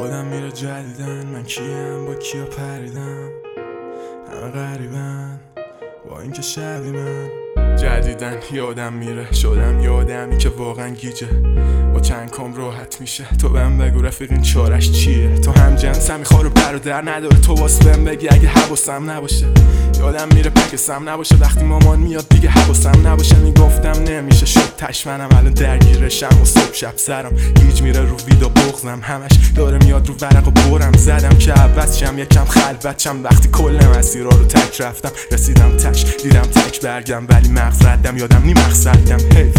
یادم میره جدیدن من کیم؟ با کیا پریدم؟ همه غریبن. با اینکه شبی من جدیدن یادم میره. شدم یادمی که واقعا گیجه. با چند کام راحت میشه. تو بهم بگو رفیق این چارش چیه؟ تو هم جنس همی خارو برادر نداره. تو واس بهم بگی اگه حواسم نباشه. یادم میره پکسم نباشه. وقتی مامان میاد دیگه حواسم نباشه. می‌گفتم نمیشه. شد تشمنم الان درگیرشم و صبح شب سرم. گیج میره رو ویدا بغزم. همش داره میاد رو ورق و برم. زدم شم یکم خلوت وقتی کل مسیرها رو تک رفتم رسیدم تش دیدم تک برگم ولی مغز ردم یادم نی مقصدم. حیف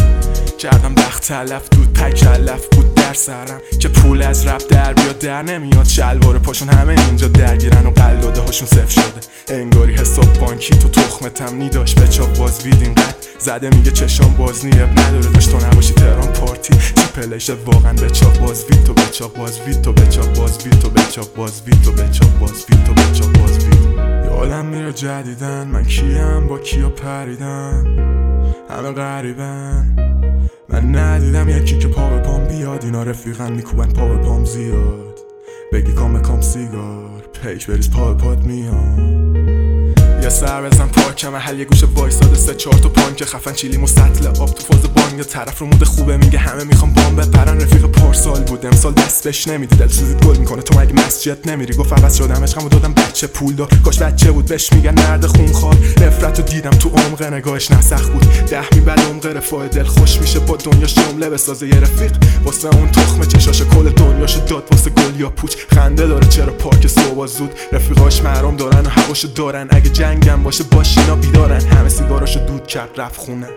کردم بخت تلف دود تکلف بود. در سرم. که پول از رب در بیاد در نمیاد. شلوار پاشون همه اینجا درگیرن و قلاده هاشون صف شده. انگاری حساب بانکی تو تخمتم نیداش به چاپ باز ویدین قد زده میگه چشام باز نیب نداره داشت. تو نباشی تهران پارتی. چی پلش واقعا به چاپ باز وید تو به چاپ باز وید تو به چاپ باز وید تو به چاپ باز وید تو به چاپ باز وید تو به چاپ باز وید یادم میره جدیدن. من کیم؟ با کیا پریدم همه غریبن. من ندیدم یکی که بیاد اینا رفیقن میکوبن پا به پام زیاد. بگی کام کام سیگار پیک بریز پا به پاد میان یه سر بزن پاک محل یه گوشه وایساده سه چهار تا پانک خفن چیلی مستطل آب تو فاز بانگ. طرف رو موده خوبه میگه همه می‌خوام بام بپرن. رفیق پارسال بود. امسال دست بهش نمیدی. دل سوزید گل می‌کنه. تو مگه مسجد نمیری؟ گفت عوض شدم. عشقمو دادم بچه پول دار. کاش بچه بود. بهش میگن مرد خونخوار. نفرت رو دیدم تو عمق. نگاهش نسخ بود. ده میبل عمق. رفاه دل خوش میشه. با دنیا جمله بسازه. یه رفیق واسه اون تخم چشاش کل دنیاشو داد. واسه گل یا پوچ. خنده داره. چرا پاک صبح زود؟ رفیقاش محرام دارن و هواشو دارن. اگه جنگم باشه باشینا بیدارن. همه سیگاراشو دود کرد رفت خونه.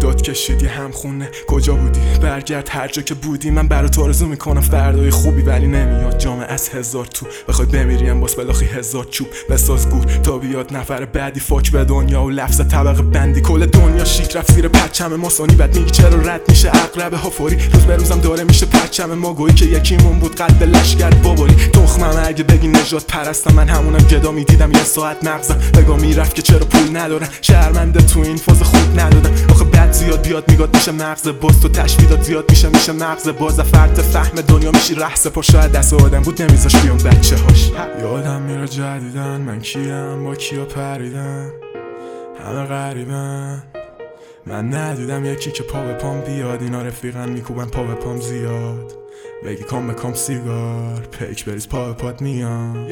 داد کشیدی هم خونه. کجا بودی؟ برگرد هر جا که بودی. من برات آرزو می‌کنم فردای خوبی ولی نمیاد. جامعه از هزار تو. بخوای بمیریم باس بلاخی هزار چوب. بساز گور تا بیاد نفر بعدی فاک به دنیا و لفظ طبق بندی. کل دنیا شیک رفت زیر پرچم ماسانی بعد میگی چرا رد میشه اقرب هافوری روز به روزم داره میشه پرچم ما. گویی که یکیمون بود قلب لشگر باباری. تخمم اگه بگی نجات پرستم. من همونم گدا می‌دیدم. یه ساعت مغزم. بگا می‌رفت که چرا پول ندارن. شرمنده تو این فاز خوب ندادن. آخه بد زیاد بیاد میگاد میشه مغز باز. تو تشبیهات زیاد میشه میشه مغز باز. فرد فهم دنیا میشی رحس پا شاید دست آدم بود نمیذاش بیام بچه هاش یادم میره جدیدن. من کیم؟ با کیا پریدم همه غریبن. من ندیدم یکی که پا به پام بیاد. اینا رفیقن میکوبن پا به پام زیاد. بگی کام به کام سیگار. پیک بریز پا به پاد میان